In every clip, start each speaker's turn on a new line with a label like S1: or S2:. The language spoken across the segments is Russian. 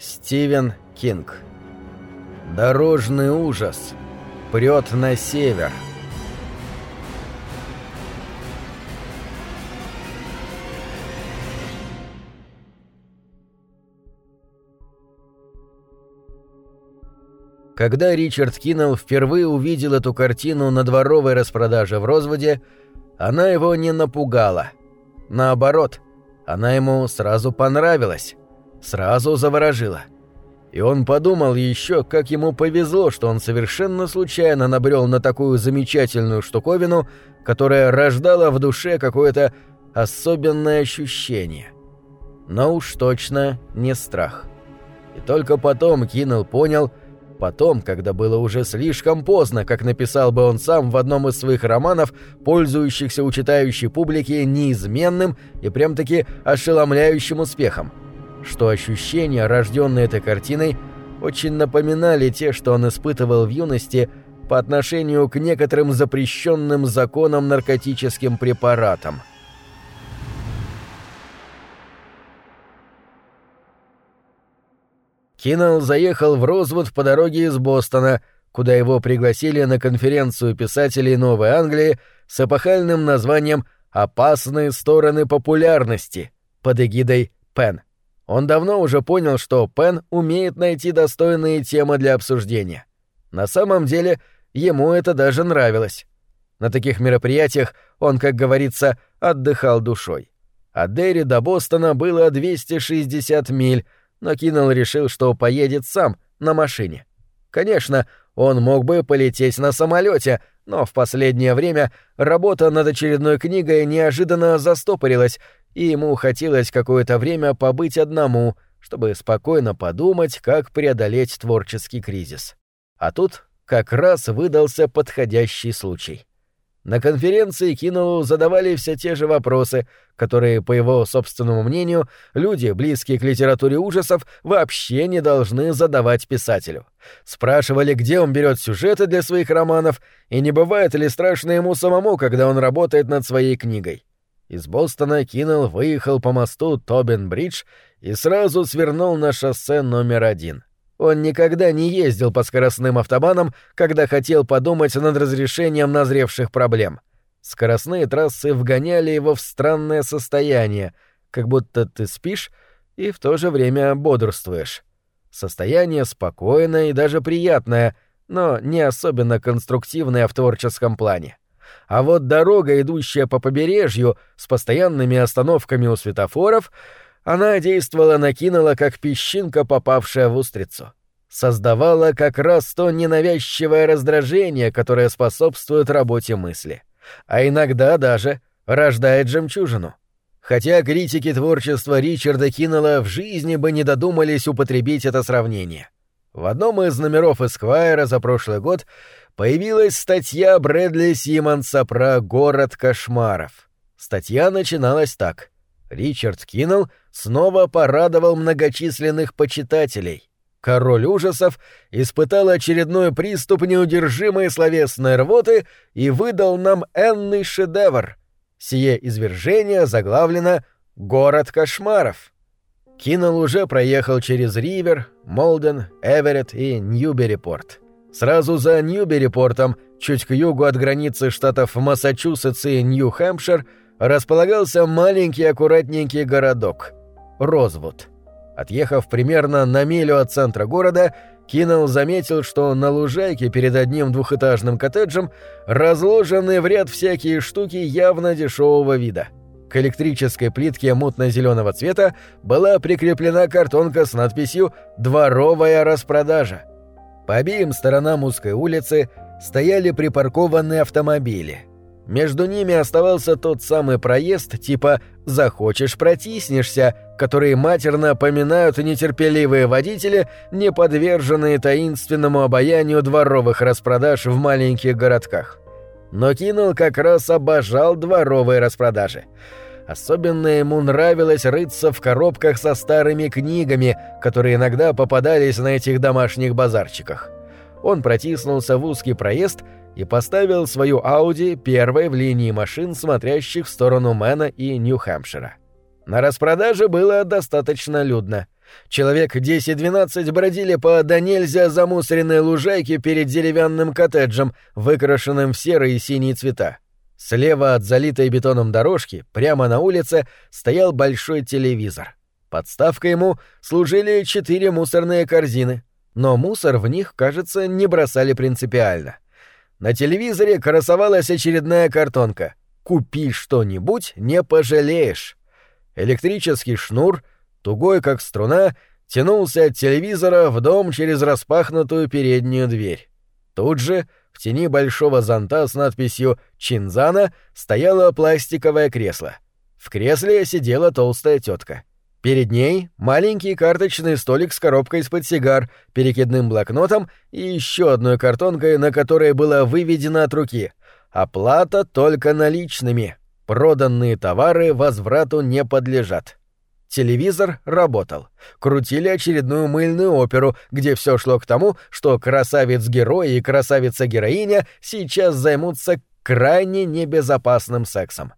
S1: Стивен Кинг. Дорожный ужас. Прет на север. Когда Ричард Киннелл впервые увидел эту картину на дворовой распродаже в Розводе, она его не напугала. Наоборот, она ему сразу понравилась, сразу заворожила. И он подумал еще, как ему повезло, что он совершенно случайно набрел на такую замечательную штуковину, которая рождала в душе какое-то особенное ощущение. Но уж точно не страх. И только потом Киннелл понял, Потом, когда было уже слишком поздно, как написал бы он сам в одном из своих романов, пользующихся у читающей публики неизменным и прям-таки ошеломляющим успехом, что ощущения, рожденные этой картиной, очень напоминали те, что он испытывал в юности по отношению к некоторым запрещенным законом наркотическим препаратам – Киннелл заехал в Розвуд по дороге из Бостона, куда его пригласили на конференцию писателей Новой Англии с эпохальным названием «Опасные стороны популярности» под эгидой Пен. Он давно уже понял, что Пен умеет найти достойные темы для обсуждения. На самом деле, ему это даже нравилось. На таких мероприятиях он, как говорится, отдыхал душой. От Дерри до Бостона было 260 миль, но Киннелл решил, что поедет сам, на машине. Конечно, он мог бы полететь на самолете, но в последнее время работа над очередной книгой неожиданно застопорилась, и ему хотелось какое-то время побыть одному, чтобы спокойно подумать, как преодолеть творческий кризис. А тут как раз выдался подходящий случай. На конференции Кинулу задавали все те же вопросы, которые, по его собственному мнению, люди, близкие к литературе ужасов, вообще не должны задавать писателю. Спрашивали, где он берет сюжеты для своих романов, и не бывает ли страшно ему самому, когда он работает над своей книгой. Из Бостона Киннелл выехал по мосту Тобин-Бридж и сразу свернул на шоссе номер один — он никогда не ездил по скоростным автобанам, когда хотел подумать над разрешением назревших проблем. Скоростные трассы вгоняли его в странное состояние, как будто ты спишь и в то же время бодрствуешь. Состояние спокойное и даже приятное, но не особенно конструктивное в творческом плане. А вот дорога, идущая по побережью, с постоянными остановками у светофоров — она действовала на Киннелла как песчинка, попавшая в устрицу. Создавала как раз то ненавязчивое раздражение, которое способствует работе мысли. А иногда даже рождает жемчужину. Хотя критики творчества Ричарда Киннелла в жизни бы не додумались употребить это сравнение. В одном из номеров Эсквайра за прошлый год появилась статья Брэдли Симмонса про «Город кошмаров». Статья начиналась так. Ричард Киннелл снова порадовал многочисленных почитателей. Король ужасов испытал очередной приступ неудержимой словесной рвоты и выдал нам энный шедевр. Сие извержение заглавлено «Город кошмаров». Киннелл уже проехал через Ривер, Молден, Эверетт и Ньюберипорт. Сразу за Ньюберипортом, чуть к югу от границы штатов Массачусетс и Нью-Хэмпшир, располагался маленький аккуратненький городок — Розвуд. Отъехав примерно на милю от центра города, Киннелл заметил, что на лужайке перед одним двухэтажным коттеджем разложены в ряд всякие штуки явно дешевого вида. К электрической плитке мутно-зеленого цвета была прикреплена картонка с надписью «Дворовая распродажа». По обеим сторонам узкой улицы стояли припаркованные автомобили — между ними оставался тот самый проезд типа «захочешь – протиснешься», который матерно поминают нетерпеливые водители, не подверженные таинственному обаянию дворовых распродаж в маленьких городках. Но Кинул как раз обожал дворовые распродажи. Особенно ему нравилось рыться в коробках со старыми книгами, которые иногда попадались на этих домашних базарчиках. Он протиснулся в узкий проезд – и поставил свою Ауди первой в линии машин, смотрящих в сторону Мэна и Нью-Хэмпшира. На распродаже было достаточно людно. Человек 10-12 бродили по до нельзя замусоренной лужайке перед деревянным коттеджем, выкрашенным в серые и синие цвета. Слева от залитой бетоном дорожки, прямо на улице, стоял большой телевизор. Подставкой ему служили четыре мусорные корзины, но мусор в них, кажется, не бросали принципиально. На телевизоре красовалась очередная картонка «Купи что-нибудь, не пожалеешь». Электрический шнур, тугой как струна, тянулся от телевизора в дом через распахнутую переднюю дверь. Тут же, в тени большого зонта с надписью «Чинзана» стояло пластиковое кресло. В кресле сидела толстая тетка. Перед ней маленький карточный столик с коробкой из-под сигар, перекидным блокнотом и еще одной картонкой, на которой было выведено от руки «Оплата только наличными. Проданные товары возврату не подлежат». Телевизор работал. Крутили очередную мыльную оперу, где все шло к тому, что красавец-герой и красавица-героиня сейчас займутся крайне небезопасным сексом.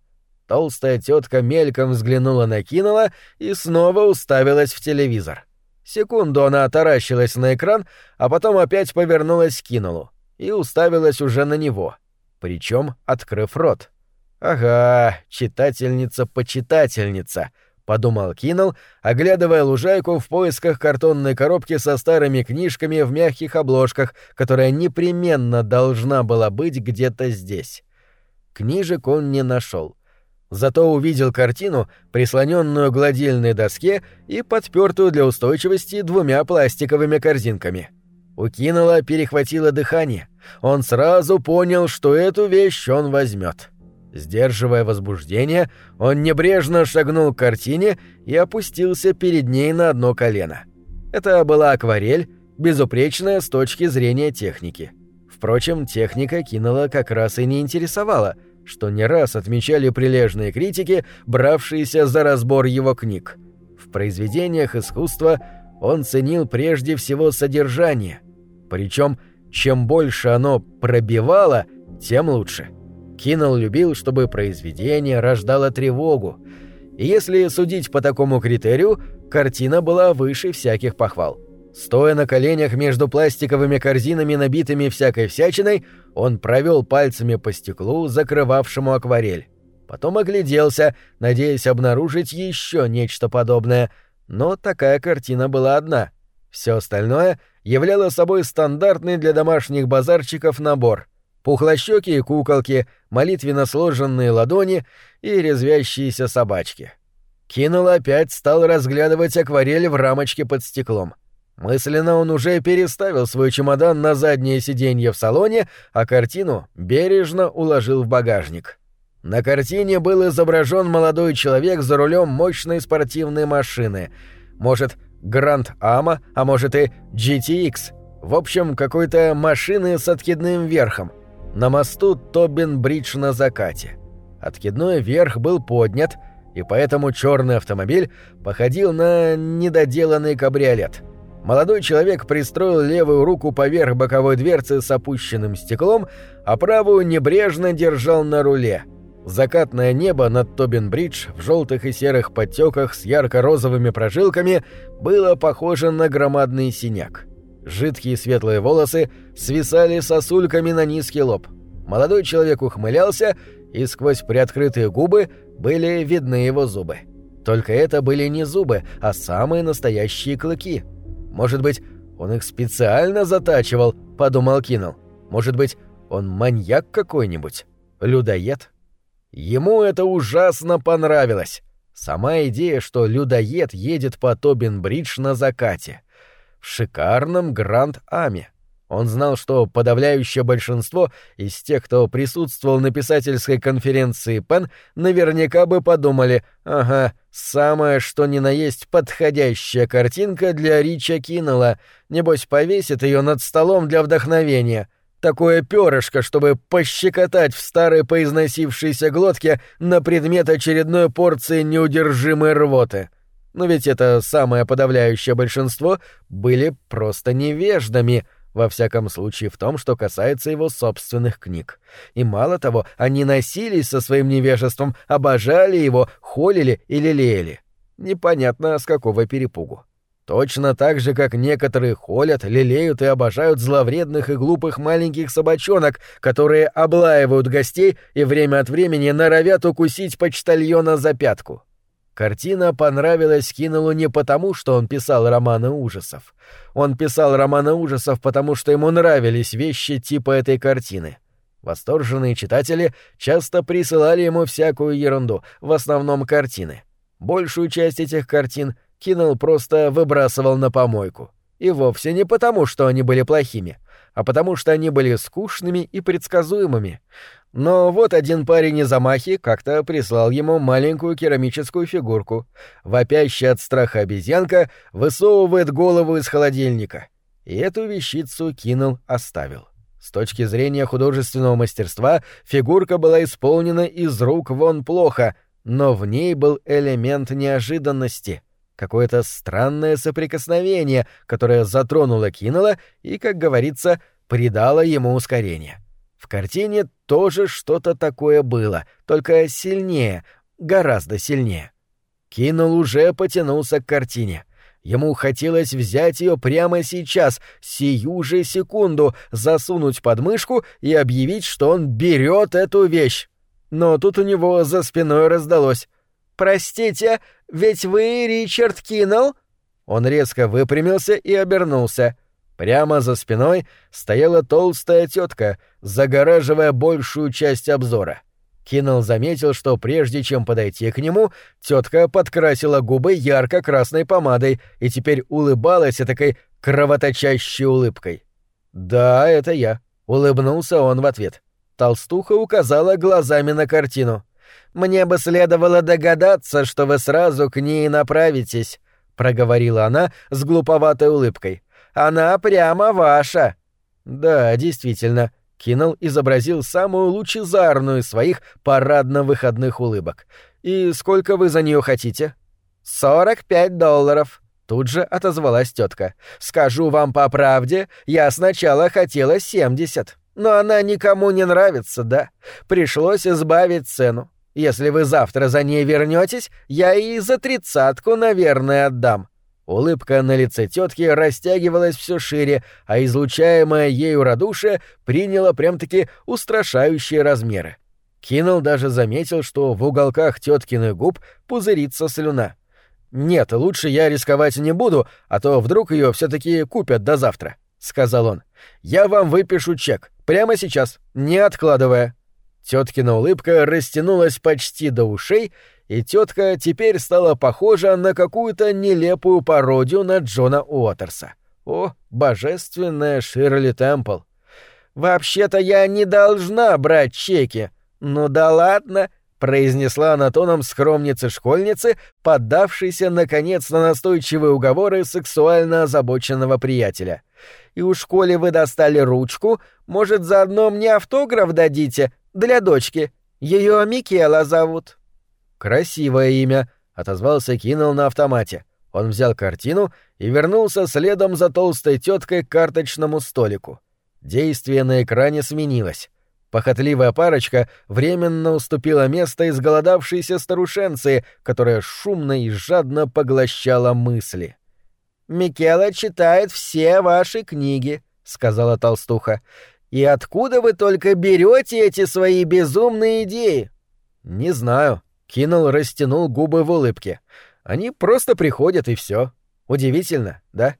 S1: Толстая тетка мельком взглянула на Кинола и снова уставилась в телевизор. Секунду она таращилась на экран, а потом опять повернулась к Кинолу и уставилась уже на него, причем открыв рот. «Ага, читательница-почитательница», — подумал Киннелл, оглядывая лужайку в поисках картонной коробки со старыми книжками в мягких обложках, которая непременно должна была быть где-то здесь. Книжек он не нашел зато увидел картину, прислоненную к гладильной доске и подпертую для устойчивости двумя пластиковыми корзинками. У Кинола перехватило дыхание. Он сразу понял, что эту вещь он возьмет. Сдерживая возбуждение, он небрежно шагнул к картине и опустился перед ней на одно колено. Это была акварель, безупречная с точки зрения техники. Впрочем, техника Кинола как раз и не интересовала — что не раз отмечали прилежные критики, бравшиеся за разбор его книг. В произведениях искусства он ценил прежде всего содержание, причем чем больше оно пробивало, тем лучше. Киннелл любил, чтобы произведение рождало тревогу, и если судить по такому критерию, картина была выше всяких похвал. Стоя на коленях между пластиковыми корзинами, набитыми всякой всячиной, он провел пальцами по стеклу, закрывавшему акварель. Потом огляделся, надеясь обнаружить еще нечто подобное, но такая картина была одна. Все остальное являло собой стандартный для домашних базарчиков набор — пухлощёкие куколки, молитвенно сложенные ладони и резвящиеся собачки. Кинул опять стал разглядывать акварель в рамочке под стеклом — Мысленно он уже переставил свой чемодан на заднее сиденье в салоне, а картину бережно уложил в багажник. На картине был изображен молодой человек за рулем мощной спортивной машины. Может, Гранд Ама, а может и GTX. В общем, какой-то машины с откидным верхом. На мосту Тобин-Бридж на закате. Откидной верх был поднят, и поэтому черный автомобиль походил на недоделанный кабриолет — Молодой человек пристроил левую руку поверх боковой дверцы с опущенным стеклом, а правую небрежно держал на руле. Закатное небо над Тобин-Бридж в желтых и серых подтеках с ярко-розовыми прожилками было похоже на громадный синяк. Жидкие светлые волосы свисали сосульками на низкий лоб. Молодой человек ухмылялся, и сквозь приоткрытые губы были видны его зубы. Только это были не зубы, а самые настоящие клыки — может быть, он их специально затачивал, подумал Киннелл. Может быть, он маньяк какой-нибудь? Людоед? Ему это ужасно понравилось. Сама идея, что людоед едет по Тобин-Бридж на закате. В шикарном Гранд-Аме. Он знал, что подавляющее большинство из тех, кто присутствовал на писательской конференции Пен, наверняка бы подумали «Ага, самое что ни на есть подходящая картинка для Рича Киннелла. Небось, повесит ее над столом для вдохновения. Такое перышко, чтобы пощекотать в старой поизносившейся глотке на предмет очередной порции неудержимой рвоты». Но ведь это самое подавляющее большинство были просто невеждами — во всяком случае в том, что касается его собственных книг. И мало того, они носились со своим невежеством, обожали его, холили или лелеяли. Непонятно, с какого перепугу. Точно так же, как некоторые холят, лелеют и обожают зловредных и глупых маленьких собачонок, которые облаивают гостей и время от времени норовят укусить почтальона за пятку. Картина понравилась Кинелу не потому, что он писал романы ужасов. Он писал романы ужасов, потому что ему нравились вещи типа этой картины. Восторженные читатели часто присылали ему всякую ерунду, в основном картины. Большую часть этих картин Киннелл просто выбрасывал на помойку. И вовсе не потому, что они были плохими, а потому что они были скучными и предсказуемыми. Но вот один парень из Амахи как-то прислал ему маленькую керамическую фигурку. Вопящая от страха обезьянка высовывает голову из холодильника. И эту вещицу Киннелл оставил. С точки зрения художественного мастерства фигурка была исполнена из рук вон плохо, но в ней был элемент неожиданности, какое-то странное соприкосновение, которое затронуло Киннелла и, как говорится, придало ему ускорение. В картине тоже что-то такое было, только сильнее, гораздо сильнее. Киннелл уже потянулся к картине — Ему хотелось взять ее прямо сейчас, сию же секунду, засунуть под мышку и объявить, что он берет эту вещь. Но тут у него за спиной раздалось. «Простите, ведь вы Ричард Киннелл?» Он резко выпрямился и обернулся. Прямо за спиной стояла толстая тетка, загораживая большую часть обзора. Киннелл заметил, что прежде чем подойти к нему, тетка подкрасила губы ярко-красной помадой и теперь улыбалась такой кровоточащей улыбкой. «Да, это я», — улыбнулся он в ответ. Толстуха указала глазами на картину. «Мне бы следовало догадаться, что вы сразу к ней направитесь», — проговорила она с глуповатой улыбкой. «Она прямо ваша». «Да, действительно», Киннелл изобразил самую лучезарную из своих парадно-выходных улыбок. «И сколько вы за нее хотите?» «Сорок пять долларов», — тут же отозвалась тетка. «Скажу вам по правде, я сначала хотела семьдесят, но она никому не нравится, да? Пришлось избавить цену. Если вы завтра за ней вернетесь, я и за тридцатку, наверное, отдам. Улыбка на лице тетки растягивалась все шире, а излучаемое ею радушие приняло прям-таки устрашающие размеры. Кинул даже заметил, что в уголках теткиных губ пузырится слюна. «Нет, лучше я рисковать не буду, а то вдруг ее все-таки купят до завтра», — сказал он. «Я вам выпишу чек, прямо сейчас, не откладывая». Теткина улыбка растянулась почти до ушей, и тетка теперь стала похожа на какую-то нелепую пародию на Джона Уотерса. О, божественная Ширли Темпл! «Вообще-то я не должна брать чеки. Ну да ладно», — произнесла она тоном скромницы-школьницы, поддавшейся, наконец, на настойчивые уговоры сексуально озабоченного приятеля. «И у школе вы достали ручку, может, заодно мне автограф дадите? Для дочки. Ее Микела зовут». «Красивое имя», — отозвался Киннелл на автомате. Он взял картину и вернулся следом за толстой теткой к карточному столику. Действие на экране сменилось. Похотливая парочка временно уступила место изголодавшейся старушенции, которая шумно и жадно поглощала мысли. «Микела читает все ваши книги», — сказала толстуха. «И откуда вы только берете эти свои безумные идеи?» «Не знаю», Кинул растянул губы в улыбке. Они просто приходят и все. Удивительно, да?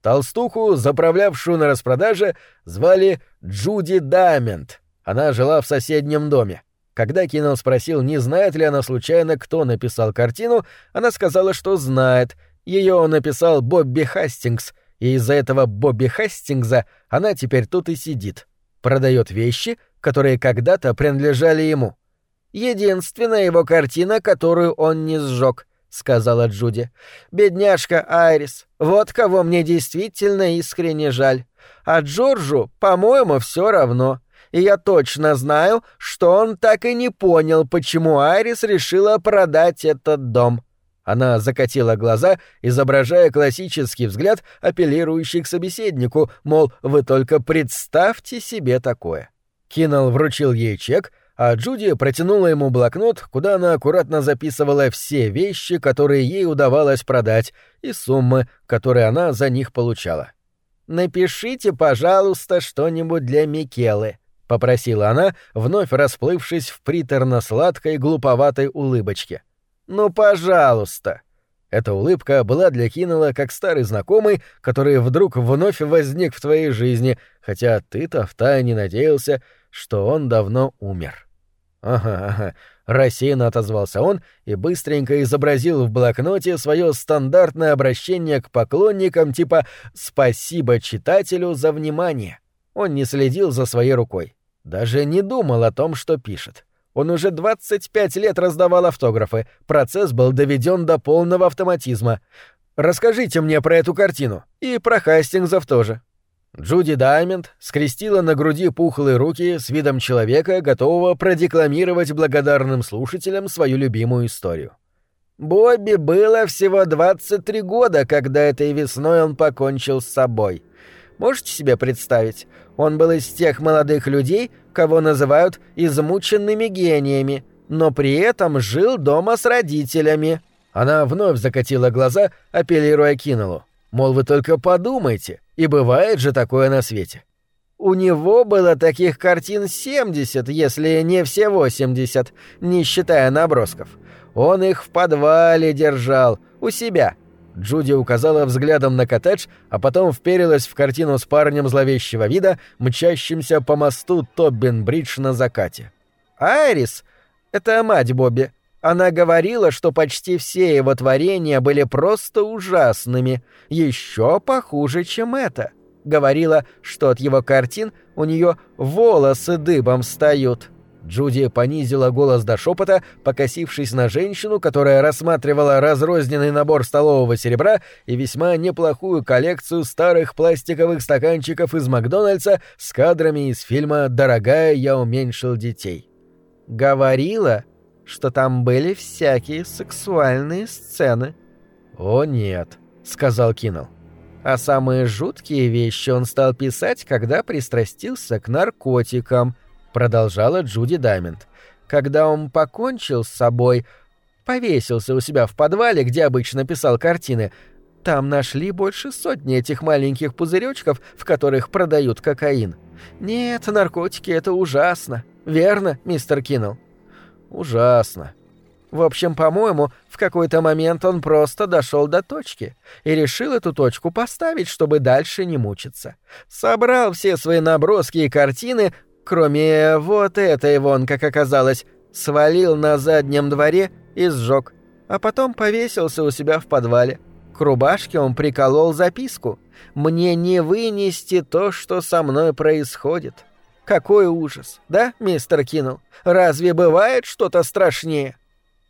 S1: Толстуху, заправлявшую на распродаже, звали Джуди Дамент. Она жила в соседнем доме. Когда Киннелл спросил, не знает ли она случайно, кто написал картину, она сказала, что знает. Ее написал Бобби Хастингс, и из-за этого Бобби Хастингса она теперь тут и сидит. Продает вещи, которые когда-то принадлежали ему. Единственная его картина, которую он не сжег, сказала Джуди. Бедняжка Айрис, вот кого мне действительно искренне жаль. А Джорджу, по-моему, все равно. И я точно знаю, что он так и не понял, почему Айрис решила продать этот дом. Она закатила глаза, изображая классический взгляд, апеллирующий к собеседнику, мол, вы только представьте себе такое. Киннелл вручил ей чек, а Джуди протянула ему блокнот, куда она аккуратно записывала все вещи, которые ей удавалось продать, и суммы, которые она за них получала. «Напишите, пожалуйста, что-нибудь для Микелы», — попросила она, вновь расплывшись в приторно-сладкой глуповатой улыбочке. «Ну, пожалуйста!» Эта улыбка была для Киннелла как старый знакомый, который вдруг вновь возник в твоей жизни, хотя ты-то втайне надеялся, что он давно умер. «Ага, ага», — рассеянно отозвался он и быстренько изобразил в блокноте свое стандартное обращение к поклонникам типа «Спасибо читателю за внимание». Он не следил за своей рукой. Даже не думал о том, что пишет. Он уже 25 лет раздавал автографы. Процесс был доведен до полного автоматизма. Расскажите мне про эту картину. И про Хастингзов тоже. Джуди Даймонд скрестила на груди пухлые руки с видом человека, готового продекламировать благодарным слушателям свою любимую историю. Бобби было всего 23 года, когда этой весной он покончил с собой. Можете себе представить? Он был из тех молодых людей, кого называют измученными гениями, но при этом жил дома с родителями. Она вновь закатила глаза, апеллируя Кинолу. Мол, вы только подумайте, и бывает же такое на свете. У него было таких картин 70, если не все 80, не считая набросков. Он их в подвале держал, у себя, Джуди указала взглядом на коттедж, а потом вперилась в картину с парнем зловещего вида, мчащимся по мосту Тоббин-Бридж на закате. «Айрис! Это мать Бобби. Она говорила, что почти все его творения были просто ужасными, еще похуже, чем это. Говорила, что от его картин у нее волосы дыбом встают». Джуди понизила голос до шепота, покосившись на женщину, которая рассматривала разрозненный набор столового серебра и весьма неплохую коллекцию старых пластиковых стаканчиков из Макдональдса с кадрами из фильма «Дорогая, я уменьшил детей». Говорила, что там были всякие сексуальные сцены. «О нет», — сказал Киннелл. А самые жуткие вещи он стал писать, когда пристрастился к наркотикам — продолжала Джуди Даймонд. Когда он покончил с собой, повесился у себя в подвале, где обычно писал картины, там нашли больше сотни этих маленьких пузыречков, в которых продают кокаин. Нет, наркотики — это ужасно. Верно, мистер Киннелл? Ужасно. В общем, по-моему, в какой-то момент он просто дошел до точки и решил эту точку поставить, чтобы дальше не мучиться. Собрал все свои наброски и картины, Кроме вот этой вон, как оказалось, свалил на заднем дворе и сжег, а потом повесился у себя в подвале. К рубашке он приколол записку «Мне не вынести то, что со мной происходит». Какой ужас, да, мистер Киннелл? Разве бывает что-то страшнее?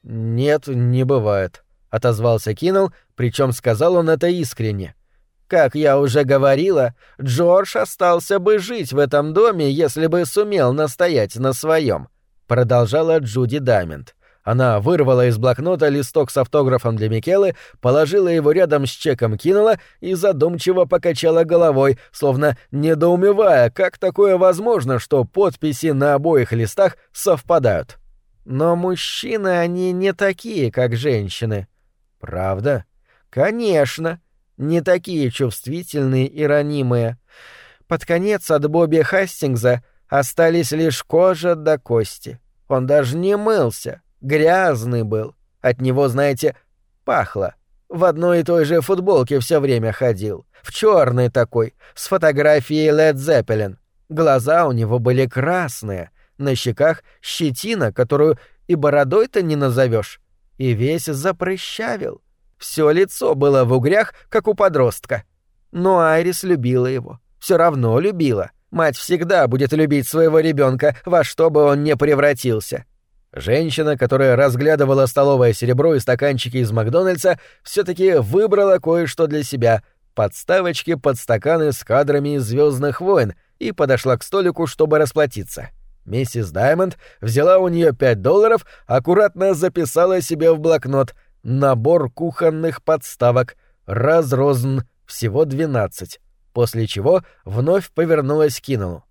S1: Нет, не бывает, отозвался Киннелл, причем сказал он это искренне. Как я уже говорила, Джордж остался бы жить в этом доме, если бы сумел настоять на своем, продолжала Джуди Дамент. Она вырвала из блокнота листок с автографом для Микелы, положила его рядом с чеком кинула и задумчиво покачала головой, словно недоумевая, как такое возможно, что подписи на обоих листах совпадают. Но мужчины они не такие, как женщины. Правда? Конечно не такие чувствительные и ранимые. Под конец от Бобби Хастингса остались лишь кожа до кости. Он даже не мылся, грязный был. От него, знаете, пахло. В одной и той же футболке все время ходил. В черной такой, с фотографией Led Zeppelin. Глаза у него были красные, на щеках щетина, которую и бородой-то не назовешь. И весь запрыщавил. Все лицо было в угрях, как у подростка. Но Айрис любила его. Все равно любила. Мать всегда будет любить своего ребенка, во что бы он ни превратился. Женщина, которая разглядывала столовое серебро и стаканчики из Макдональдса, все-таки выбрала кое-что для себя — подставочки под стаканы с кадрами из Звездных войн и подошла к столику, чтобы расплатиться. Миссис Даймонд взяла у нее пять долларов, аккуратно записала себе в блокнот — набор кухонных подставок, разрозн, всего двенадцать, после чего вновь повернулась к Киннеллу.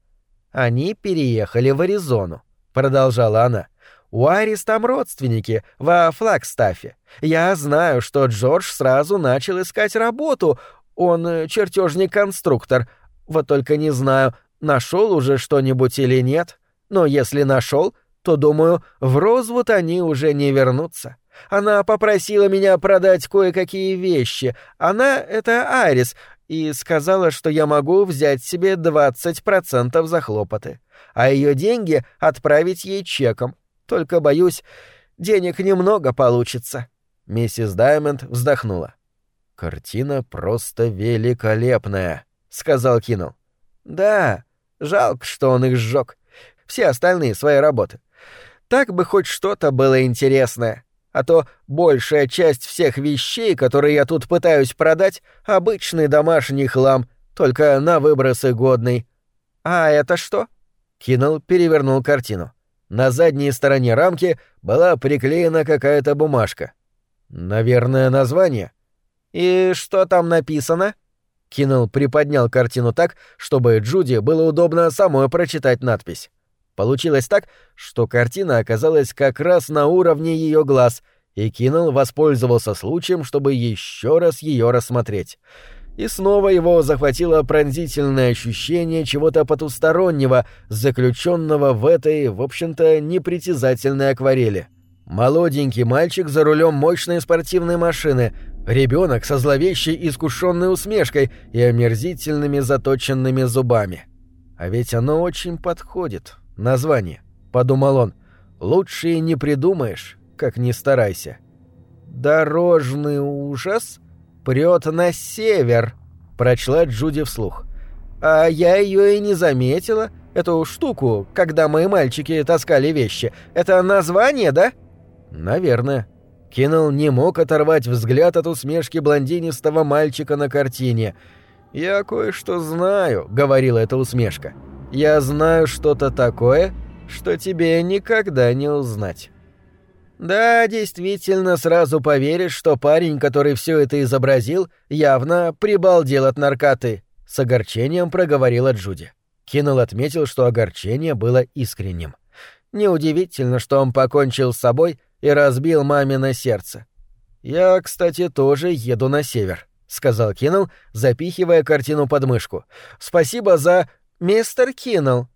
S1: Они переехали в Аризону. — продолжала она. «У Арис там родственники, во Флагстафе. Я знаю, что Джордж сразу начал искать работу. Он э, чертежник-конструктор. Вот только не знаю, нашел уже что-нибудь или нет. Но если нашел, то, думаю, в Розвуд они уже не вернутся. Она попросила меня продать кое-какие вещи. Она — это Арис, и сказала, что я могу взять себе 20% за хлопоты, а ее деньги отправить ей чеком. Только, боюсь, денег немного получится». Миссис Даймонд вздохнула. «Картина просто великолепная», — сказал Кинул. «Да, жалко, что он их сжег. Все остальные свои работы. Так бы хоть что-то было интересное а то большая часть всех вещей, которые я тут пытаюсь продать, обычный домашний хлам, только на выбросы годный. А это что? Кинул перевернул картину. На задней стороне рамки была приклеена какая-то бумажка. Наверное, название. И что там написано? Кинул приподнял картину так, чтобы Джуди было удобно самой прочитать надпись. Получилось так, что картина оказалась как раз на уровне ее глаз, и Киннелл воспользовался случаем, чтобы еще раз ее рассмотреть. И снова его захватило пронзительное ощущение чего-то потустороннего, заключенного в этой, в общем-то, непритязательной акварели. Молоденький мальчик за рулем мощной спортивной машины, ребенок со зловещей искушенной усмешкой и омерзительными заточенными зубами. А ведь оно очень подходит, название, — подумал он. Лучше не придумаешь, как ни старайся. «Дорожный ужас прет на север», — прочла Джуди вслух. «А я ее и не заметила, эту штуку, когда мои мальчики таскали вещи. Это название, да?» «Наверное». Киннелл не мог оторвать взгляд от усмешки блондинистого мальчика на картине. «Я кое-что знаю», — говорила эта усмешка. Я знаю что-то такое, что тебе никогда не узнать. Да, действительно, сразу поверишь, что парень, который все это изобразил, явно прибалдел от наркоты, с огорчением проговорила Джуди. Киннелл отметил, что огорчение было искренним. Неудивительно, что он покончил с собой и разбил мамино сердце. «Я, кстати, тоже еду на север», — сказал Киннелл, запихивая картину под мышку. «Спасибо за...» «Мистер Киннелл».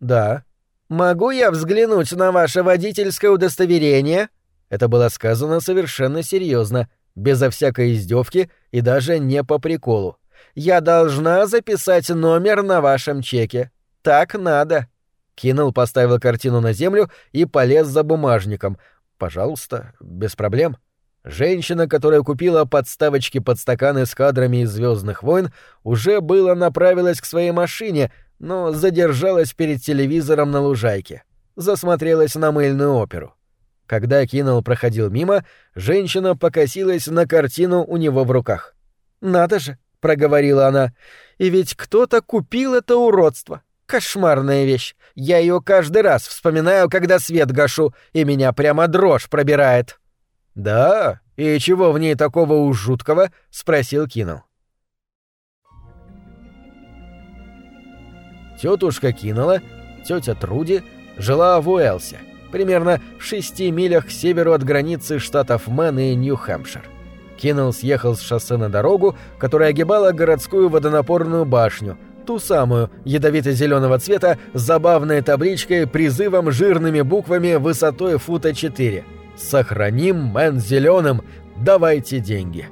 S1: «Да». «Могу я взглянуть на ваше водительское удостоверение?» Это было сказано совершенно серьезно, безо всякой издевки и даже не по приколу. «Я должна записать номер на вашем чеке. Так надо». Киннелл поставил картину на землю и полез за бумажником. «Пожалуйста, без проблем». Женщина, которая купила подставочки под стаканы с кадрами из Звездных войн, уже было направилась к своей машине, но задержалась перед телевизором на лужайке. Засмотрелась на мыльную оперу. Когда Киннелл проходил мимо, женщина покосилась на картину у него в руках. «Надо же!» — проговорила она. «И ведь кто-то купил это уродство. Кошмарная вещь. Я ее каждый раз вспоминаю, когда свет гашу, и меня прямо дрожь пробирает». «Да? И чего в ней такого уж жуткого?» — спросил Киннелл. Тетушка Кинола, тетя Труди, жила в Уэлсе, примерно в шести милях к северу от границы штатов Мэн и Нью-Хэмпшир. Киннелл съехал с шоссе на дорогу, которая огибала городскую водонапорную башню, ту самую, ядовито-зеленого цвета, с забавной табличкой призывом жирными буквами высотой фута 4. «Сохраним Мэн зеленым, давайте деньги».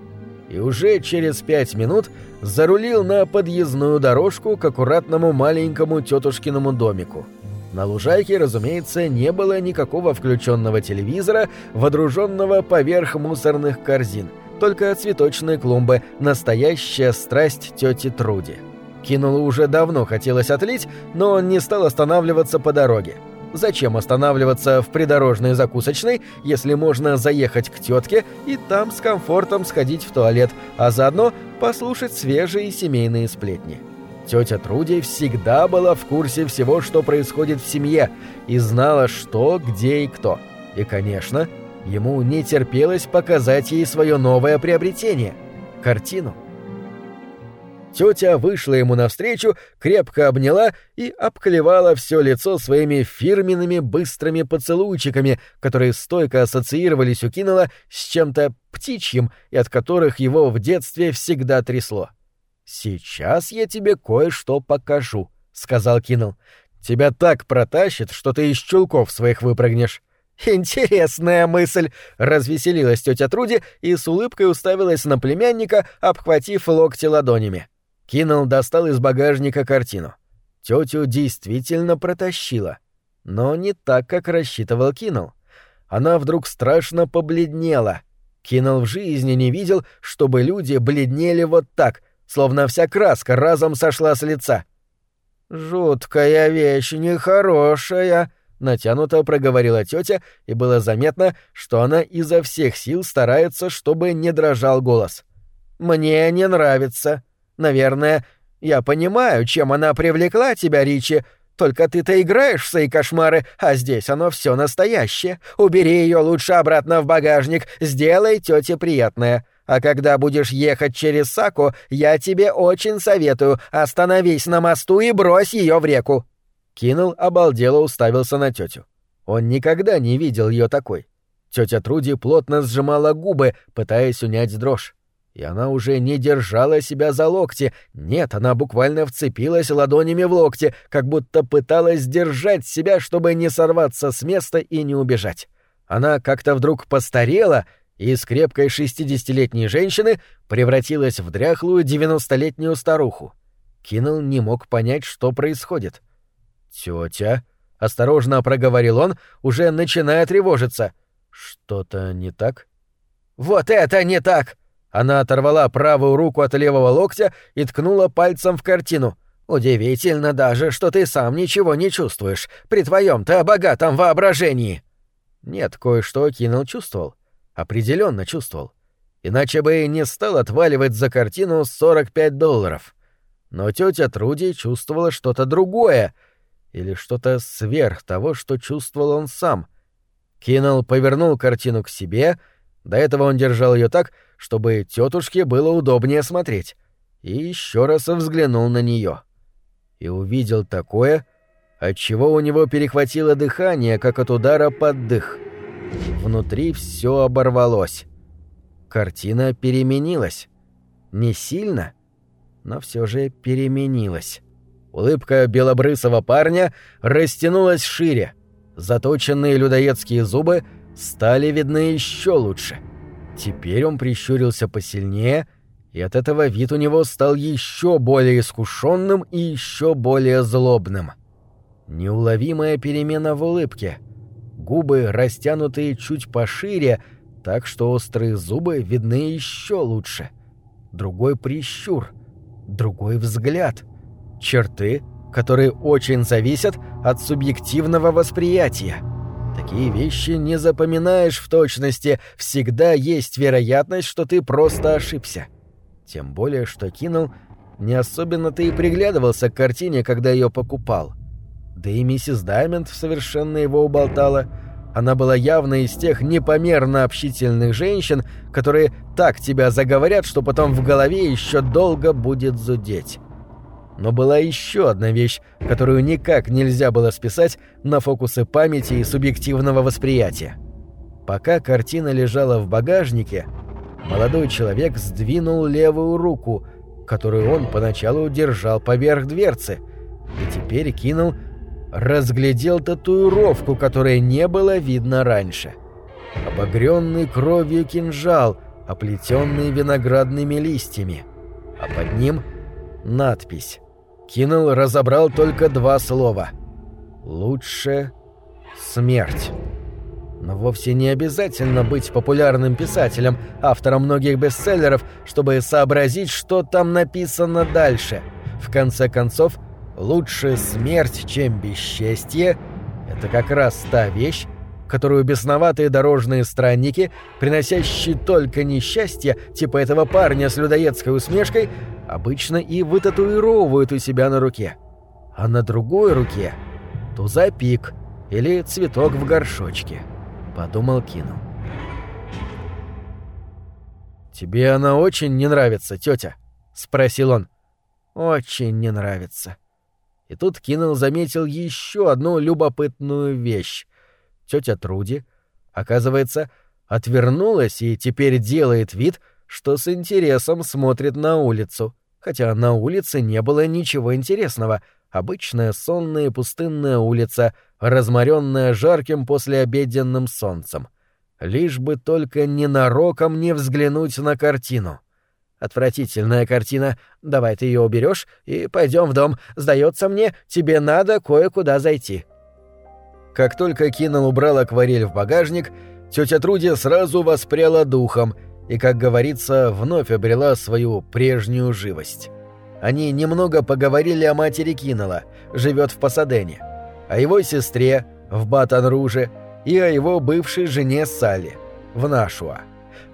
S1: И уже через пять минут зарулил на подъездную дорожку к аккуратному маленькому тетушкиному домику. На лужайке, разумеется, не было никакого включенного телевизора, водруженного поверх мусорных корзин, только цветочные клумбы, настоящая страсть тети Труди. Кинулу уже давно хотелось отлить, но он не стал останавливаться по дороге. Зачем останавливаться в придорожной закусочной, если можно заехать к тетке и там с комфортом сходить в туалет, а заодно послушать свежие семейные сплетни? Тетя Труди всегда была в курсе всего, что происходит в семье, и знала, что, где и кто. И, конечно, ему не терпелось показать ей свое новое приобретение — картину. Тетя вышла ему навстречу, крепко обняла и обклевала все лицо своими фирменными быстрыми поцелуйчиками, которые стойко ассоциировались у Киннелла с чем-то птичьим и от которых его в детстве всегда трясло. «Сейчас я тебе кое-что покажу», — сказал Киннелл. «Тебя так протащит, что ты из чулков своих выпрыгнешь». «Интересная мысль!» — развеселилась тетя Труди и с улыбкой уставилась на племянника, обхватив локти ладонями. Киннелл достал из багажника картину. Тетю действительно протащила. Но не так, как рассчитывал Киннелл. Она вдруг страшно побледнела. Киннелл в жизни не видел, чтобы люди бледнели вот так, словно вся краска разом сошла с лица. «Жуткая вещь, нехорошая», — натянуто проговорила тетя, и было заметно, что она изо всех сил старается, чтобы не дрожал голос. «Мне не нравится. Наверное, я понимаю, чем она привлекла тебя, Ричи. Только ты-то играешь в свои кошмары, а здесь оно все настоящее. Убери ее лучше обратно в багажник, сделай тете приятное. А когда будешь ехать через Саку, я тебе очень советую, остановись на мосту и брось ее в реку». Кинул обалдело уставился на тетю. Он никогда не видел ее такой. Тетя Труди плотно сжимала губы, пытаясь унять дрожь и она уже не держала себя за локти. Нет, она буквально вцепилась ладонями в локти, как будто пыталась сдержать себя, чтобы не сорваться с места и не убежать. Она как-то вдруг постарела и из крепкой шестидесятилетней женщины превратилась в дряхлую девяностолетнюю старуху. Киннелл не мог понять, что происходит. «Тётя», — осторожно проговорил он, уже начиная тревожиться. «Что-то не так?» «Вот это не так!» Она оторвала правую руку от левого локтя и ткнула пальцем в картину. «Удивительно даже, что ты сам ничего не чувствуешь, при твоем-то богатом воображении». Нет, кое-что Киннелл чувствовал. Определенно чувствовал. Иначе бы и не стал отваливать за картину 45 долларов. Но тетя Труди чувствовала что-то другое, или что-то сверх того, что чувствовал он сам. Киннелл повернул картину к себе, до этого он держал ее так, чтобы тетушке было удобнее смотреть, и еще раз взглянул на нее. И увидел такое, от чего у него перехватило дыхание, как от удара под дых. Внутри все оборвалось. Картина переменилась. Не сильно, но все же переменилась. Улыбка белобрысого парня растянулась шире. Заточенные людоедские зубы стали видны еще лучше — Теперь он прищурился посильнее, и от этого вид у него стал еще более искушенным и еще более злобным. Неуловимая перемена в улыбке. Губы растянутые чуть пошире, так что острые зубы видны еще лучше. Другой прищур, другой взгляд. Черты, которые очень зависят от субъективного восприятия. Такие вещи не запоминаешь в точности, всегда есть вероятность, что ты просто ошибся. Тем более, что Кинул не особенно-то и приглядывался к картине, когда ее покупал. Да и миссис Даймонд совершенно его уболтала. Она была явно из тех непомерно общительных женщин, которые так тебя заговорят, что потом в голове еще долго будет зудеть. Но была еще одна вещь, которую никак нельзя было списать на фокусы памяти и субъективного восприятия. Пока картина лежала в багажнике, молодой человек сдвинул левую руку, которую он поначалу держал поверх дверцы, и теперь кинул, разглядел татуировку, которой не было видно раньше. Обогренный кровью кинжал, оплетенный виноградными листьями, а под ним надпись Киннелл разобрал только два слова. «Лучше смерть». Но вовсе не обязательно быть популярным писателем, автором многих бестселлеров, чтобы сообразить, что там написано дальше. В конце концов, лучше смерть, чем бесчестье — это как раз та вещь, которую бесноватые дорожные странники, приносящие только несчастье, типа этого парня с людоедской усмешкой, обычно и вытатуировывают у себя на руке. А на другой руке — туза-пик или цветок в горшочке, — подумал Кину. «Тебе она очень не нравится, тетя?» — спросил он. Очень не нравится. И тут Киннелл заметил еще одну любопытную вещь. Тетя Труди, оказывается, отвернулась и теперь делает вид, что с интересом смотрит на улицу, хотя на улице не было ничего интересного. Обычная сонная пустынная улица, разморенная жарким послеобеденным солнцем. Лишь бы только ненароком не взглянуть на картину. Отвратительная картина. Давай ты ее уберешь и пойдем в дом. Сдается мне, тебе надо кое-куда зайти. Как только Киннелл убрал акварель в багажник, тетя Труди сразу воспряла духом и, как говорится, вновь обрела свою прежнюю живость. Они немного поговорили о матери Киннелла, живет в Пасадене, о его сестре в Батон-Руже и о его бывшей жене Салли в Нашуа.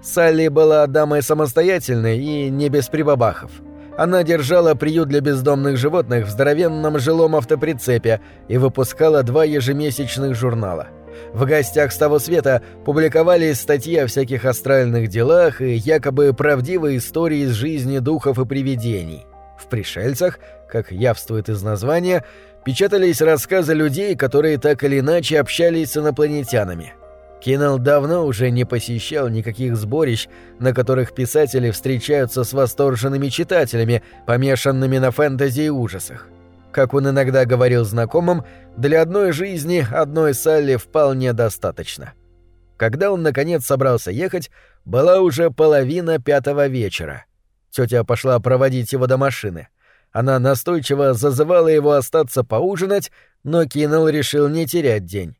S1: Салли была дамой самостоятельной и не без прибабахов. Она держала приют для бездомных животных в здоровенном жилом автоприцепе и выпускала два ежемесячных журнала. В гостях с того света публиковались статьи о всяких астральных делах и якобы правдивые истории из жизни духов и привидений. В «Пришельцах», как явствует из названия, печатались рассказы людей, которые так или иначе общались с инопланетянами – Киннелл давно уже не посещал никаких сборищ, на которых писатели встречаются с восторженными читателями, помешанными на фэнтези и ужасах. Как он иногда говорил знакомым, для одной жизни одной Салли вполне достаточно. Когда он наконец собрался ехать, была уже половина пятого вечера. Тетя пошла проводить его до машины. Она настойчиво зазывала его остаться поужинать, но Киннелл решил не терять день.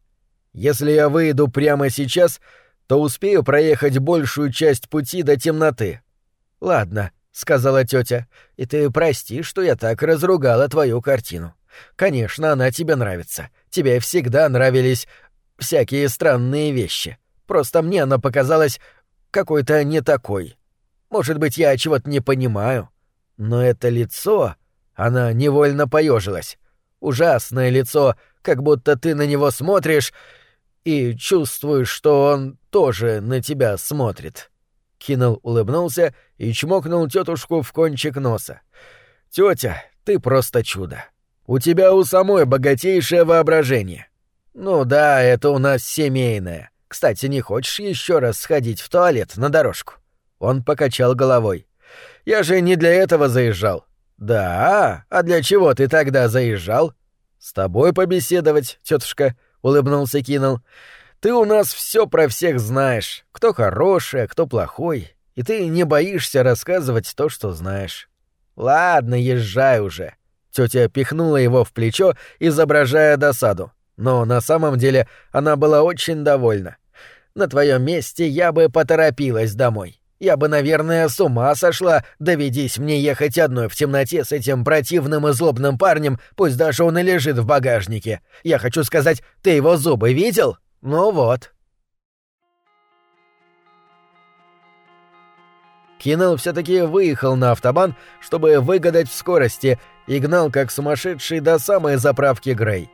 S1: Если я выйду прямо сейчас, то успею проехать большую часть пути до темноты. Ладно, сказала тетя, и ты прости, что я так разругала твою картину. Конечно, она тебе нравится. Тебе всегда нравились всякие странные вещи. Просто мне она показалась какой-то не такой. Может быть, я чего-то не понимаю. Но это лицо... Она невольно поежилась. Ужасное лицо, как будто ты на него смотришь и чувствуешь, что он тоже на тебя смотрит». Киннелл улыбнулся и чмокнул тетушку в кончик носа. «Тетя, ты просто чудо. У тебя у самой богатейшее воображение. Ну да, это у нас семейное. Кстати, не хочешь еще раз сходить в туалет на дорожку?» Он покачал головой. «Я же не для этого заезжал». «Да? А для чего ты тогда заезжал?» «С тобой побеседовать, тетушка», — улыбнулся Киннелл. «Ты у нас все про всех знаешь, кто хороший, а кто плохой, и ты не боишься рассказывать то, что знаешь». «Ладно, езжай уже». Тетя пихнула его в плечо, изображая досаду. Но на самом деле она была очень довольна. «На твоем месте я бы поторопилась домой. Я бы, наверное, с ума сошла, доведись мне ехать одной в темноте с этим противным и злобным парнем, пусть даже он и лежит в багажнике. Я хочу сказать, ты его зубы видел? Ну вот». Киннелл все-таки выехал на автобан, чтобы выгадать в скорости, и гнал как сумасшедший до самой заправки Грей.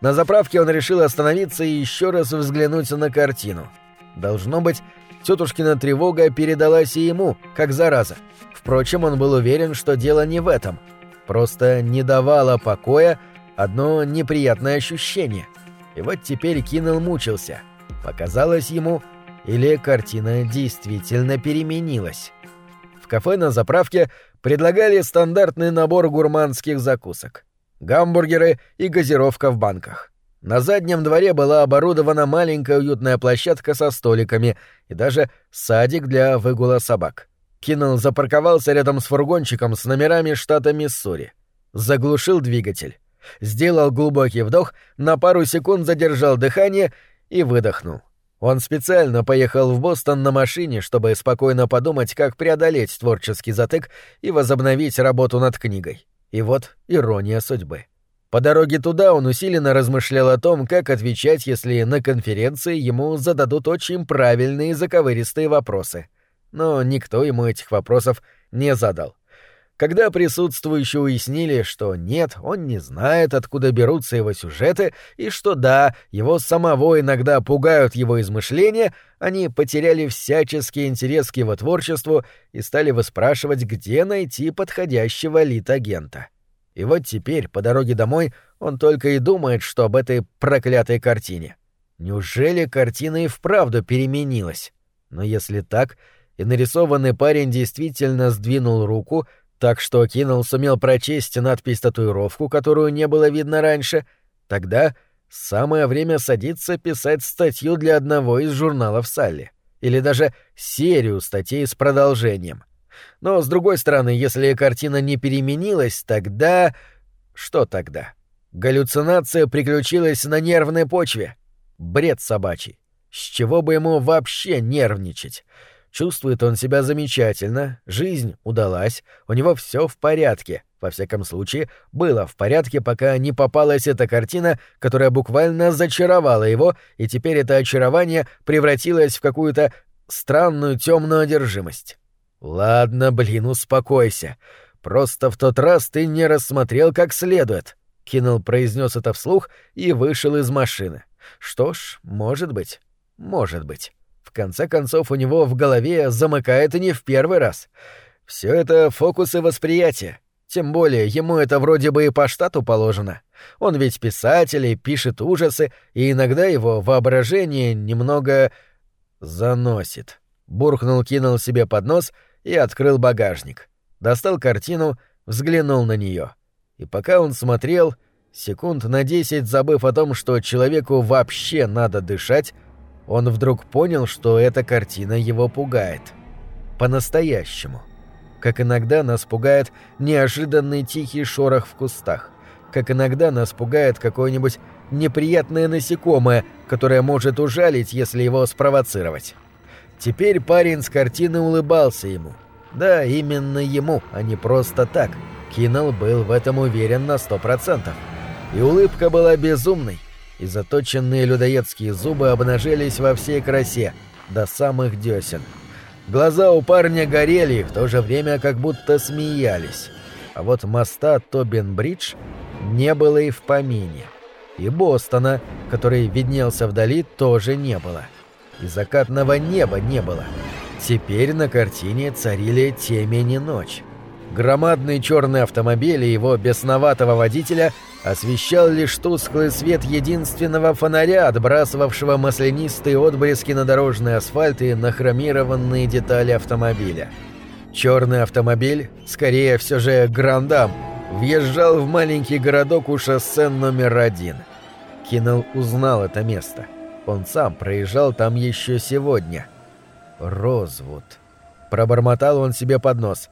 S1: На заправке он решил остановиться и еще раз взглянуть на картину. Должно быть, Тетушкина тревога передалась и ему, как зараза. Впрочем, он был уверен, что дело не в этом. Просто не давало покоя одно неприятное ощущение. И вот теперь Киннелл мучился. Показалось ему, или картина действительно переменилась. Кафе на заправке предлагали стандартный набор гурманских закусок. Гамбургеры и газировка в банках. На заднем дворе была оборудована маленькая уютная площадка со столиками и даже садик для выгула собак. Киннелл запарковался рядом с фургончиком с номерами штата Миссури. Заглушил двигатель. Сделал глубокий вдох, на пару секунд задержал дыхание и выдохнул. Он специально поехал в Бостон на машине, чтобы спокойно подумать, как преодолеть творческий затык и возобновить работу над книгой. И вот ирония судьбы. По дороге туда он усиленно размышлял о том, как отвечать, если на конференции ему зададут очень правильные заковыристые вопросы. Но никто ему этих вопросов не задал. Когда присутствующие уяснили, что нет, он не знает, откуда берутся его сюжеты, и что да, его самого иногда пугают его измышления, они потеряли всяческий интерес к его творчеству и стали выспрашивать, где найти подходящего лид-агента. И вот теперь, по дороге домой, он только и думает, что об этой проклятой картине. Неужели картина и вправду переменилась? Но если так, и нарисованный парень действительно сдвинул руку, так что Киннелл сумел прочесть надпись-татуировку, которую не было видно раньше, тогда самое время садиться писать статью для одного из журналов Салли. Или даже серию статей с продолжением. Но, с другой стороны, если картина не переменилась, тогда... Что тогда? Галлюцинация приключилась на нервной почве. Бред собачий. С чего бы ему вообще нервничать? Чувствует он себя замечательно, жизнь удалась, у него все в порядке. Во всяком случае, было в порядке, пока не попалась эта картина, которая буквально зачаровала его, и теперь это очарование превратилось в какую-то странную темную одержимость. Ладно, блин, успокойся. Просто в тот раз ты не рассмотрел как следует. Киннелл произнес это вслух и вышел из машины. Что ж, может быть, может быть. В конце концов, у него в голове замыкает не в первый раз. Все это фокусы восприятия. Тем более, ему это вроде бы и по штату положено. Он ведь писатель и пишет ужасы, и иногда его воображение немного заносит. Буркнул, кинул себе под нос и открыл багажник. Достал картину, взглянул на нее. И пока он смотрел, секунд на десять забыв о том, что человеку вообще надо дышать, он вдруг понял, что эта картина его пугает. По-настоящему. Как иногда нас пугает неожиданный тихий шорох в кустах. Как иногда нас пугает какое-нибудь неприятное насекомое, которое может ужалить, если его спровоцировать. Теперь парень с картины улыбался ему. Да, именно ему, а не просто так. Киннелл был в этом уверен на сто процентов. И улыбка была безумной, и заточенные людоедские зубы обнажились во всей красе, до самых десен. Глаза у парня горели в то же время как будто смеялись. А вот моста Тобин-Бридж не было и в помине. И Бостона, который виднелся вдали, тоже не было. И закатного неба не было. Теперь на картине царили темень и ночь. Громадный черный автомобиль и его бесноватого водителя освещал лишь тусклый свет единственного фонаря, отбрасывавшего маслянистые отблески на дорожный асфальт и на хромированные детали автомобиля. Черный автомобиль, скорее все же Грандам, въезжал в маленький городок у шоссе номер один. Киннелл узнал это место. Он сам проезжал там еще сегодня. Розвуд. Пробормотал он себе под нос.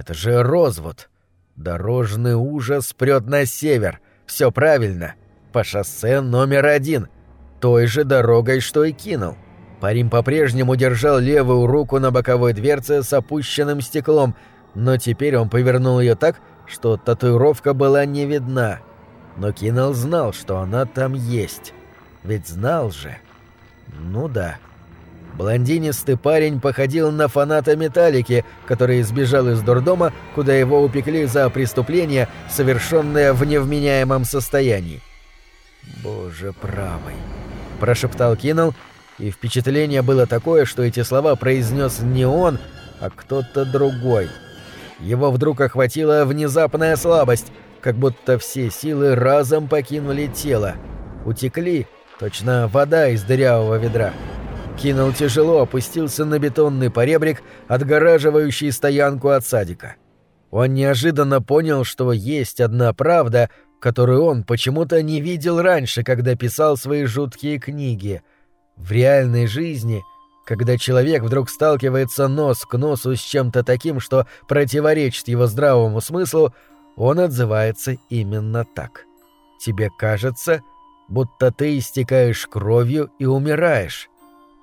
S1: Это же Розвуд. Дорожный ужас прет на север. Все правильно. По шоссе номер один. Той же дорогой, что и кинул. Парень по-прежнему держал левую руку на боковой дверце с опущенным стеклом, но теперь он повернул ее так, что татуировка была не видна. Но Киннелл знал, что она там есть. Ведь знал же. Ну да. Блондинистый парень походил на фаната Металлики, который сбежал из дурдома, куда его упекли за преступление, совершенное в невменяемом состоянии. «Боже правый!» – прошептал Киннелл, и впечатление было такое, что эти слова произнес не он, а кто-то другой. Его вдруг охватила внезапная слабость, как будто все силы разом покинули тело. Утекли, точно вода из дырявого ведра. Кинул тяжело, опустился на бетонный поребрик, отгораживающий стоянку от садика. Он неожиданно понял, что есть одна правда, которую он почему-то не видел раньше, когда писал свои жуткие книги. В реальной жизни, когда человек вдруг сталкивается нос к носу с чем-то таким, что противоречит его здравому смыслу, он отзывается именно так. Тебе кажется, будто ты истекаешь кровью и умираешь.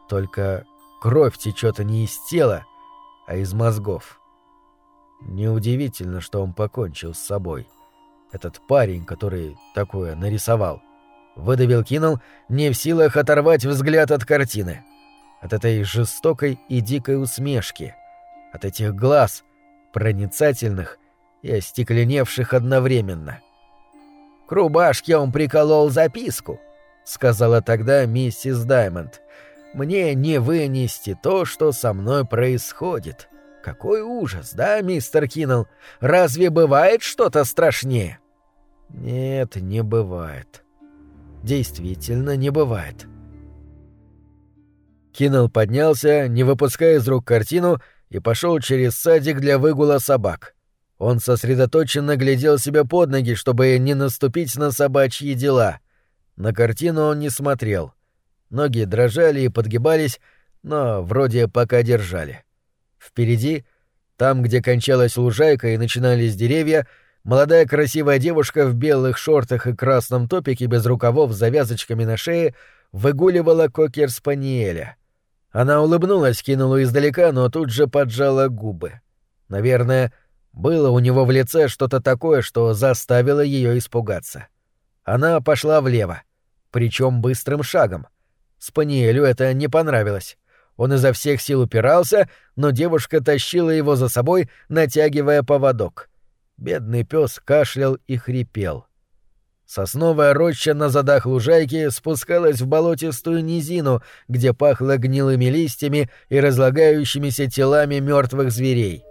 S1: Только кровь течет не из тела, а из мозгов. Неудивительно, что он покончил с собой. Этот парень, который такое нарисовал. Выдавил кинул, не в силах оторвать взгляд от картины. От этой жестокой и дикой усмешки. От этих глаз, проницательных и остекленевших одновременно. «К рубашке он приколол записку», — сказала тогда миссис Даймонд. «Мне не вынести то, что со мной происходит. Какой ужас, да, мистер Киннелл? Разве бывает что-то страшнее?» «Нет, не бывает. Действительно не бывает». Киннелл поднялся, не выпуская из рук картину, и пошел через садик для выгула собак. Он сосредоточенно глядел себе под ноги, чтобы не наступить на собачьи дела. На картину он не смотрел. Ноги дрожали и подгибались, но вроде пока держали. Впереди, там, где кончалась лужайка и начинались деревья, молодая красивая девушка в белых шортах и красном топике без рукавов с завязочками на шее выгуливала кокер-спаниеля. Она улыбнулась, кинула издалека, но тут же поджала губы. Наверное, было у него в лице что-то такое, что заставило ее испугаться. Она пошла влево, причем быстрым шагом. Спаниелю это не понравилось. Он изо всех сил упирался, но девушка тащила его за собой, натягивая поводок. Бедный пес кашлял и хрипел. Сосновая роща на задах лужайки спускалась в болотистую низину, где пахло гнилыми листьями и разлагающимися телами мертвых зверей.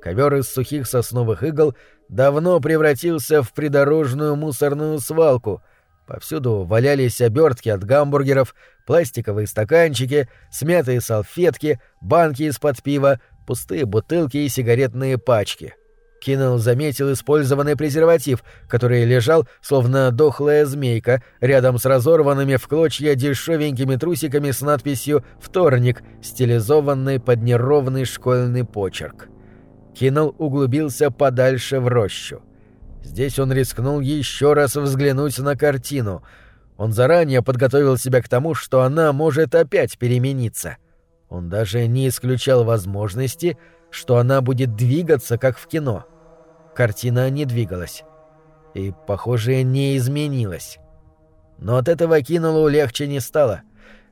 S1: Ковер из сухих сосновых игл давно превратился в придорожную мусорную свалку. Повсюду валялись обертки от гамбургеров, пластиковые стаканчики, смятые салфетки, банки из-под пива, пустые бутылки и сигаретные пачки. Киннелл заметил использованный презерватив, который лежал, словно дохлая змейка, рядом с разорванными в клочья дешевенькими трусиками с надписью «Вторник», стилизованной под неровный школьный почерк. Киннелл углубился подальше в рощу. Здесь он рискнул еще раз взглянуть на картину — он заранее подготовил себя к тому, что она может опять перемениться. Он даже не исключал возможности, что она будет двигаться, как в кино. Картина не двигалась. И, похоже, не изменилась. Но от этого Кинулу легче не стало.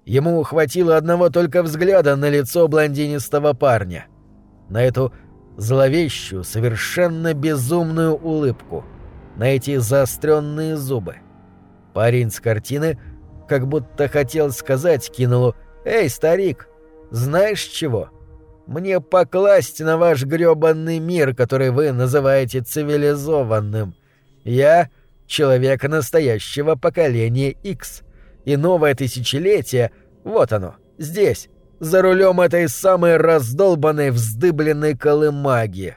S1: Ему хватило одного только взгляда на лицо блондинистого парня. На эту зловещую, совершенно безумную улыбку. На эти заостренные зубы. Парень с картины как будто хотел сказать Кинулу «Эй, старик, знаешь чего? Мне покласть на ваш грёбаный мир, который вы называете цивилизованным. Я — человек настоящего поколения X, и новое тысячелетие, вот оно, здесь, за рулем этой самой раздолбанной вздыбленной колымаги».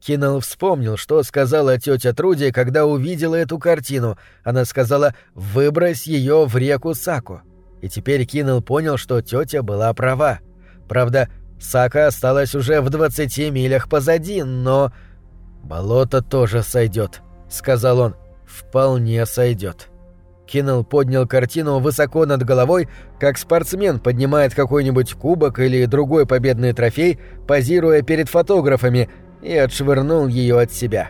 S1: Киннелл вспомнил, что сказала тетя Труди, когда увидела эту картину. Она сказала «выбрось ее в реку Саку». И теперь Киннелл понял, что тетя была права. Правда, Сака осталась уже в 20 милях позади, но... «Болото тоже сойдет», — сказал он. «Вполне сойдет». Киннелл поднял картину высоко над головой, как спортсмен поднимает какой-нибудь кубок или другой победный трофей, позируя перед фотографами — и отшвырнул ее от себя.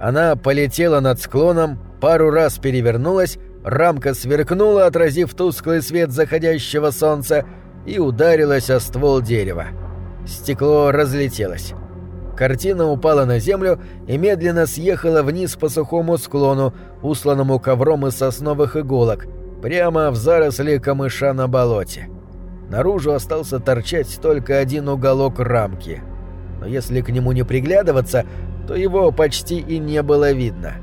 S1: Она полетела над склоном, пару раз перевернулась, рамка сверкнула, отразив тусклый свет заходящего солнца, и ударилась о ствол дерева. Стекло разлетелось. Картина упала на землю и медленно съехала вниз по сухому склону, усланному ковром из сосновых иголок, прямо в заросли камыша на болоте. Наружу остался торчать только один уголок рамки — но если к нему не приглядываться, то его почти и не было видно.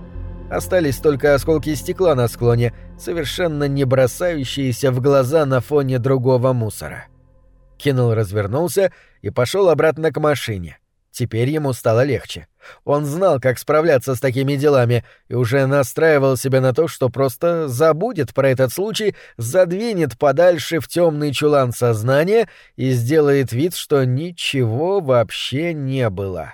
S1: Остались только осколки стекла на склоне, совершенно не бросающиеся в глаза на фоне другого мусора. Кинул развернулся и пошел обратно к машине. Теперь ему стало легче. Он знал, как справляться с такими делами, и уже настраивал себя на то, что просто забудет про этот случай, задвинет подальше в темный чулан сознания и сделает вид, что ничего вообще не было.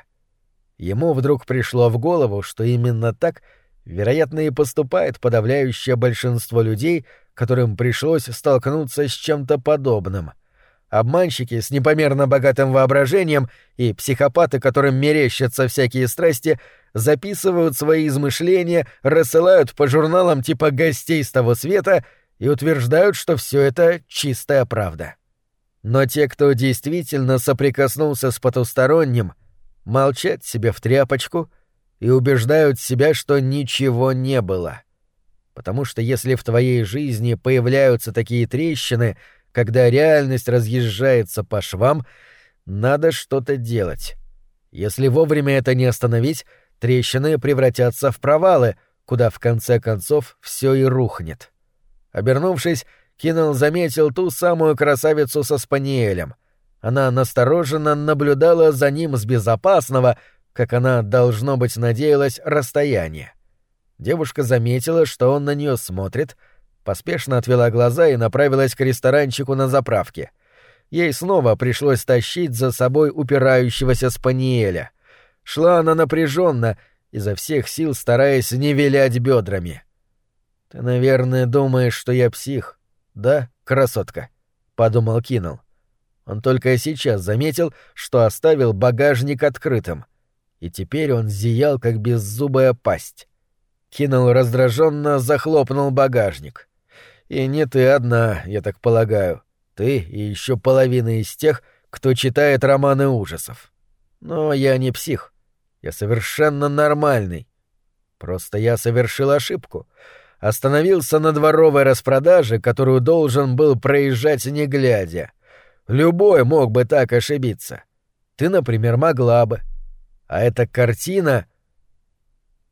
S1: Ему вдруг пришло в голову, что именно так, вероятно, и поступает подавляющее большинство людей, которым пришлось столкнуться с чем-то подобным — Обманщики с непомерно богатым воображением и психопаты, которым мерещатся всякие страсти, записывают свои измышления, рассылают по журналам типа «Гостей с того света» и утверждают, что все это чистая правда. Но те, кто действительно соприкоснулся с потусторонним, молчат себе в тряпочку и убеждают себя, что ничего не было. Потому что если в твоей жизни появляются такие трещины, когда реальность разъезжается по швам, надо что-то делать. Если вовремя это не остановить, трещины превратятся в провалы, куда в конце концов все и рухнет. Обернувшись, Киннелл заметил ту самую красавицу со спаниелем. Она настороженно наблюдала за ним с безопасного, как она, должно быть, надеялась, расстояния. Девушка заметила, что он на нее смотрит, поспешно отвела глаза и направилась к ресторанчику на заправке. Ей снова пришлось тащить за собой упирающегося спаниеля. Шла она напряженно, изо всех сил стараясь не вилять бедрами. «Ты, наверное, думаешь, что я псих, да, красотка?» — подумал Киннелл. Он только сейчас заметил, что оставил багажник открытым. И теперь он зиял, как беззубая пасть. Кинул раздраженно, захлопнул багажник. И не ты одна, я так полагаю. Ты и еще половина из тех, кто читает романы ужасов. Но я не псих. Я совершенно нормальный. Просто я совершил ошибку. Остановился на дворовой распродаже, которую должен был проезжать не глядя. Любой мог бы так ошибиться. Ты, например, могла бы. А эта картина...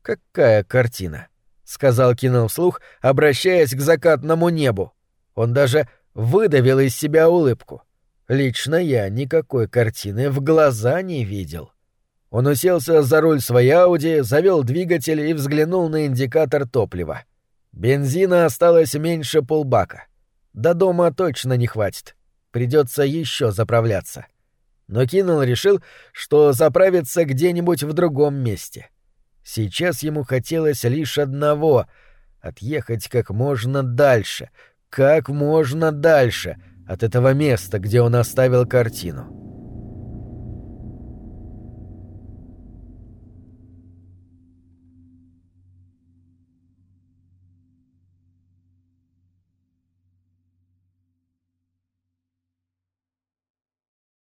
S1: Какая картина? Сказал Кинул вслух, обращаясь к закатному небу. Он даже выдавил из себя улыбку. Лично я никакой картины в глаза не видел. Он уселся за руль своей Ауди, завел двигатель и взглянул на индикатор топлива. Бензина осталось меньше полбака. До дома точно не хватит. Придется еще заправляться. Но Киннелл решил, что заправится где-нибудь в другом месте. Сейчас ему хотелось лишь одного — отъехать как можно дальше, как можно дальше от этого места, где он оставил картину.